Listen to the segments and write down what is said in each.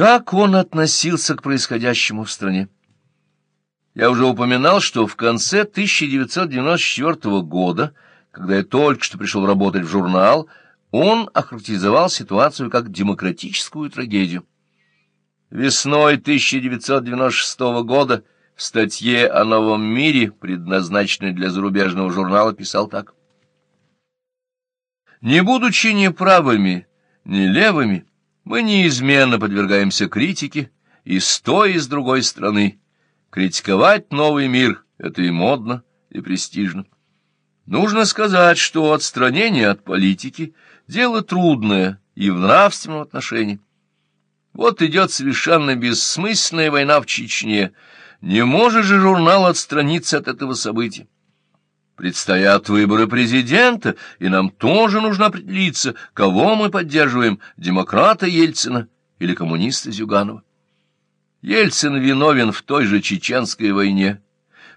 Как он относился к происходящему в стране? Я уже упоминал, что в конце 1994 года, когда я только что пришел работать в журнал, он охарактеризовал ситуацию как демократическую трагедию. Весной 1996 года в статье о новом мире, предназначенной для зарубежного журнала, писал так. «Не будучи ни правыми, ни левыми, мы неизменно подвергаемся критике и с той, и с другой стороны. Критиковать новый мир — это и модно, и престижно. Нужно сказать, что отстранение от политики — дело трудное и в нравственном отношении. Вот идет совершенно бессмысленная война в Чечне. Не может же журнал отстраниться от этого события. Предстоят выборы президента, и нам тоже нужно определиться, кого мы поддерживаем, демократа Ельцина или коммуниста Зюганова. Ельцин виновен в той же чеченской войне,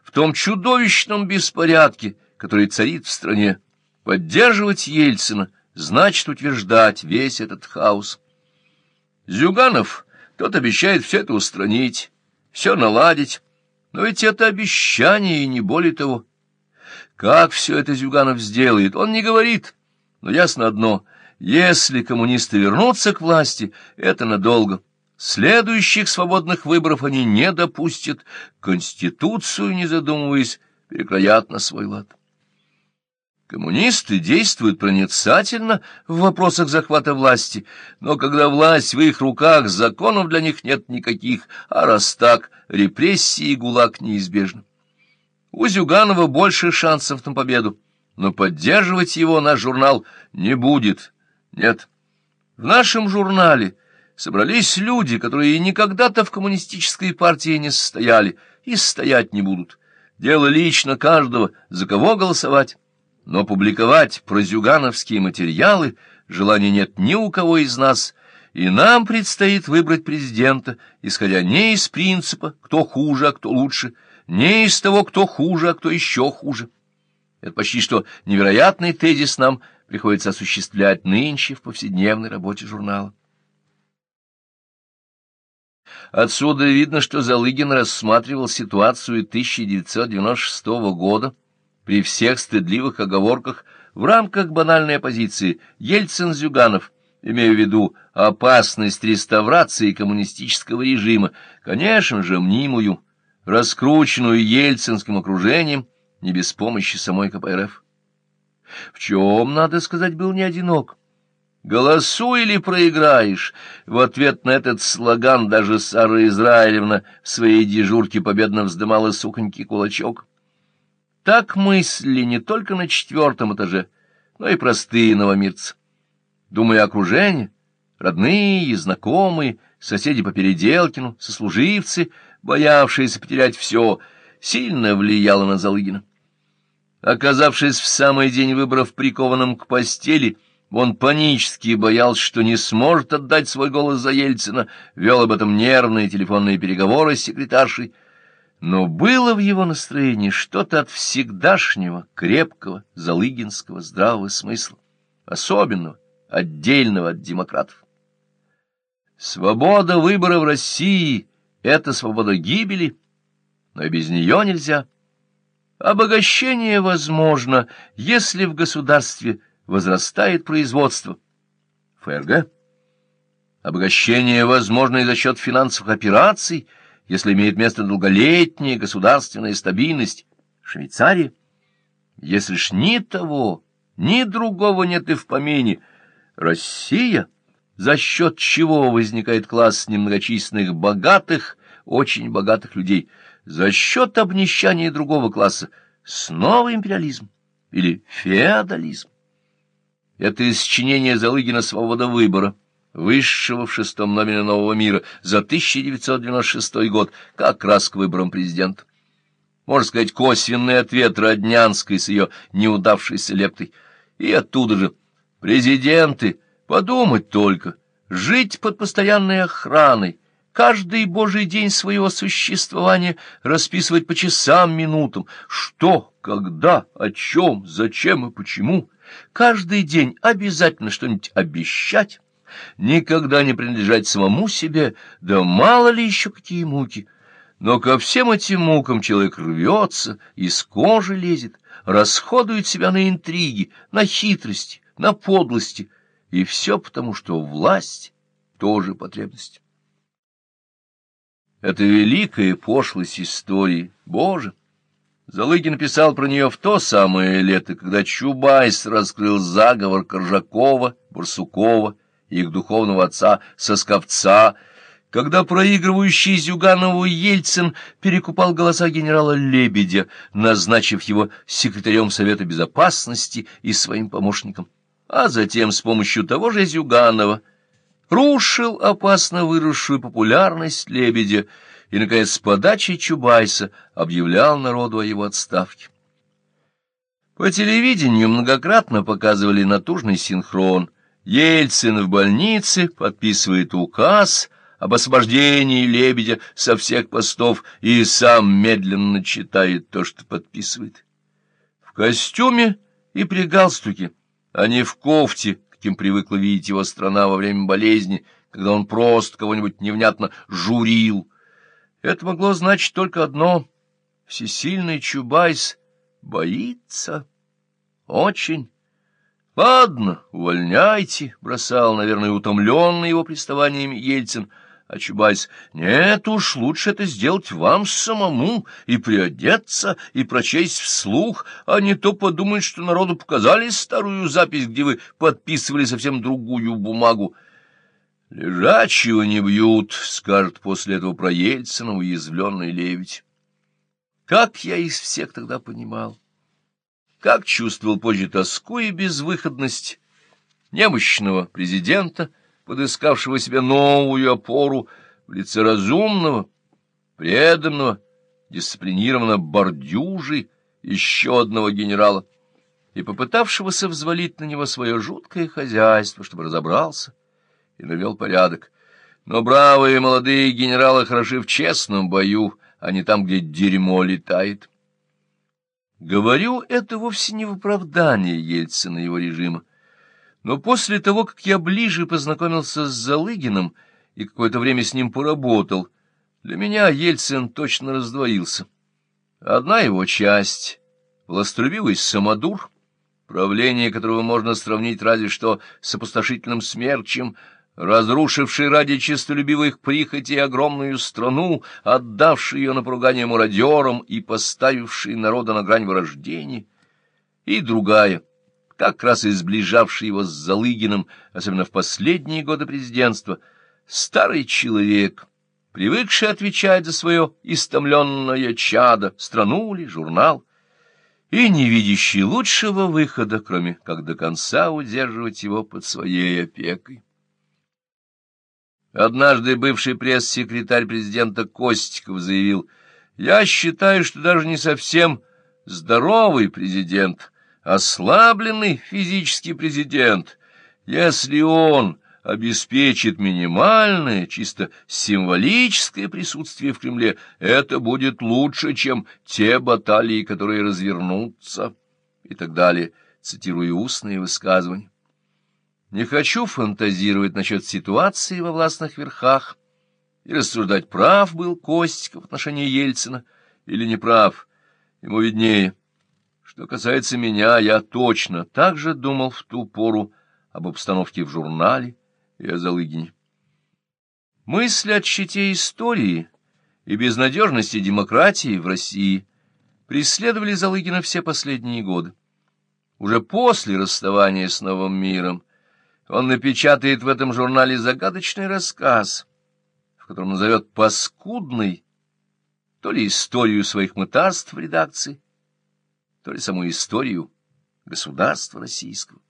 в том чудовищном беспорядке, который царит в стране. Поддерживать Ельцина значит утверждать весь этот хаос. Зюганов, тот обещает все это устранить, все наладить, но ведь это обещание и не более того. Как все это Зюганов сделает, он не говорит. Но ясно одно — если коммунисты вернутся к власти, это надолго. Следующих свободных выборов они не допустят, Конституцию, не задумываясь, перекроят на свой лад. Коммунисты действуют проницательно в вопросах захвата власти, но когда власть в их руках, законов для них нет никаких, а раз так, репрессии и гулаг неизбежны. У Зюганова больше шансов на победу, но поддерживать его наш журнал не будет. Нет. В нашем журнале собрались люди, которые никогда-то в коммунистической партии не состояли и стоять не будут. Дело лично каждого, за кого голосовать. Но публиковать прозюгановские материалы желания нет ни у кого из нас, и нам предстоит выбрать президента, исходя не из принципа, кто хуже, а кто лучше, не из того, кто хуже, а кто еще хуже. Это почти что невероятный тезис нам приходится осуществлять нынче в повседневной работе журнала. Отсюда видно, что Залыгин рассматривал ситуацию 1996 года при всех стыдливых оговорках в рамках банальной оппозиции Ельцин-Зюганов, имея в виду опасность реставрации коммунистического режима, конечно же, мнимую, раскрученную ельцинским окружением, не без помощи самой КПРФ. В чем, надо сказать, был не одинок. «Голосуй или проиграешь!» В ответ на этот слоган даже Сара Израилевна в своей дежурке победно вздымала сухонький кулачок. Так мысли не только на четвертом этаже, но и простые новомирцы. Думая окружение, родные и знакомые, соседи по Переделкину, сослуживцы — боявшаяся потерять все, сильно влияла на Залыгина. Оказавшись в самый день выборов прикованным к постели, он панически боялся, что не сможет отдать свой голос за Ельцина, вел об этом нервные телефонные переговоры с секретаршей, но было в его настроении что-то от всегдашнего, крепкого, залыгинского здравого смысла, особенного, отдельного от демократов. Свобода выбора в России — это свобода гибели, но и без нее нельзя. Обогащение возможно, если в государстве возрастает производство. ФРГ. Обогащение возможно и за счет финансовых операций, если имеет место долголетняя государственная стабильность. Швейцария. Если ж ни того, ни другого нет и в помине. Россия — за счет чего возникает класс немногочисленных богатых, очень богатых людей, за счет обнищания другого класса, снова империализм или феодализм. Это исчинение Залыгина «Свобода выбора», высшего в шестом номере «Нового мира» за 1996 год, как раз к выборам президента. Можно сказать, косвенный ответ Роднянской с ее неудавшейся лептой. И оттуда же президенты Подумать только, жить под постоянной охраной, каждый божий день своего существования расписывать по часам, минутам, что, когда, о чем, зачем и почему, каждый день обязательно что-нибудь обещать, никогда не принадлежать самому себе, да мало ли еще какие муки. Но ко всем этим мукам человек рвется, из кожи лезет, расходует себя на интриги, на хитрости, на подлости, и все потому, что власть тоже потребность. Это великая пошлость истории, Боже! Залыгин писал про нее в то самое лето, когда Чубайс раскрыл заговор Коржакова, Барсукова их духовного отца Сосковца, когда проигрывающий Зюганову Ельцин перекупал голоса генерала Лебедя, назначив его секретарем Совета Безопасности и своим помощником, а затем с помощью того же Зюганова рушил опасно выросшую популярность Лебедя и, наконец, с подачи Чубайса объявлял народу о его отставке. По телевидению многократно показывали натужный синхрон. Ельцин в больнице подписывает указ об освобождении Лебедя со всех постов и сам медленно читает то, что подписывает. В костюме и при галстуке, а не в кофте, каким привыкла видеть его страна во время болезни, когда он просто кого-нибудь невнятно журил, это могло значить только одно — всесильный Чубайс боится. Очень. Ладно, увольняйте, — бросал, наверное, утомленный его приставаниями Ельцин, а Чубайс, нет уж, лучше это сделать вам самому, и приодеться, и прочесть вслух, а не то подумать, что народу показали старую запись, где вы подписывали совсем другую бумагу. «Лежачего не бьют», — скажет после этого про Ельцина уязвленный Левить. Как я из всех тогда понимал, как чувствовал позже тоску и безвыходность немощного президента, подыскавшего себе новую опору в лице разумного, преданного, дисциплинированного бордюжи еще одного генерала и попытавшегося взвалить на него свое жуткое хозяйство, чтобы разобрался, и навел порядок. Но бравые молодые генералы хороши в честном бою, а не там, где дерьмо летает. Говорю это вовсе не в оправдание Ельцина и его режима. Но после того, как я ближе познакомился с Залыгиным и какое-то время с ним поработал, для меня Ельцин точно раздвоился. Одна его часть — властрубивый самодур, правление которого можно сравнить разве что с опустошительным смерчем — разрушивший ради честолюбивых прихотей огромную страну, отдавший ее на поругание мародерам и поставивший народа на грань вырождения, и другая, как раз и сближавшая его с Залыгиным, особенно в последние годы президентства, старый человек, привыкший отвечать за свое истомленное чадо, страну ли, журнал, и не видящий лучшего выхода, кроме как до конца удерживать его под своей опекой. Однажды бывший пресс-секретарь президента Костиков заявил, «Я считаю, что даже не совсем здоровый президент, ослабленный физический президент, если он обеспечит минимальное, чисто символическое присутствие в Кремле, это будет лучше, чем те баталии, которые развернутся» и так далее, цитируя устные высказывания. Не хочу фантазировать насчет ситуации во властных верхах и рассуждать, прав был Костиков в отношении Ельцина или не прав, ему виднее. Что касается меня, я точно так же думал в ту пору об обстановке в журнале и о Залыгине. Мысли о щите истории и безнадежности демократии в России преследовали Залыгина все последние годы. Уже после расставания с новым миром он напечатает в этом журнале загадочный рассказ, в котором назовет паскудной то ли историю своих мытарств в редакции, то ли саму историю государства российского.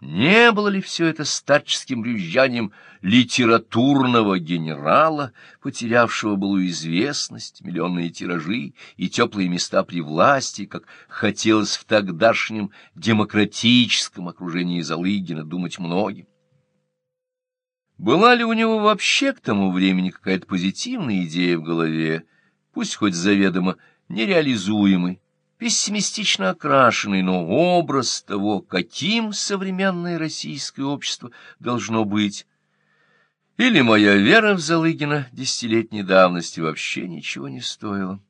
Не было ли все это старческим брюзжанием литературного генерала, потерявшего былую известность, миллионные тиражи и теплые места при власти, как хотелось в тогдашнем демократическом окружении Залыгина думать многим? Была ли у него вообще к тому времени какая-то позитивная идея в голове, пусть хоть заведомо нереализуемой, пессимистично окрашенный, но образ того, каким современное российское общество должно быть. Или моя вера в Залыгина десятилетней давности вообще ничего не стоила.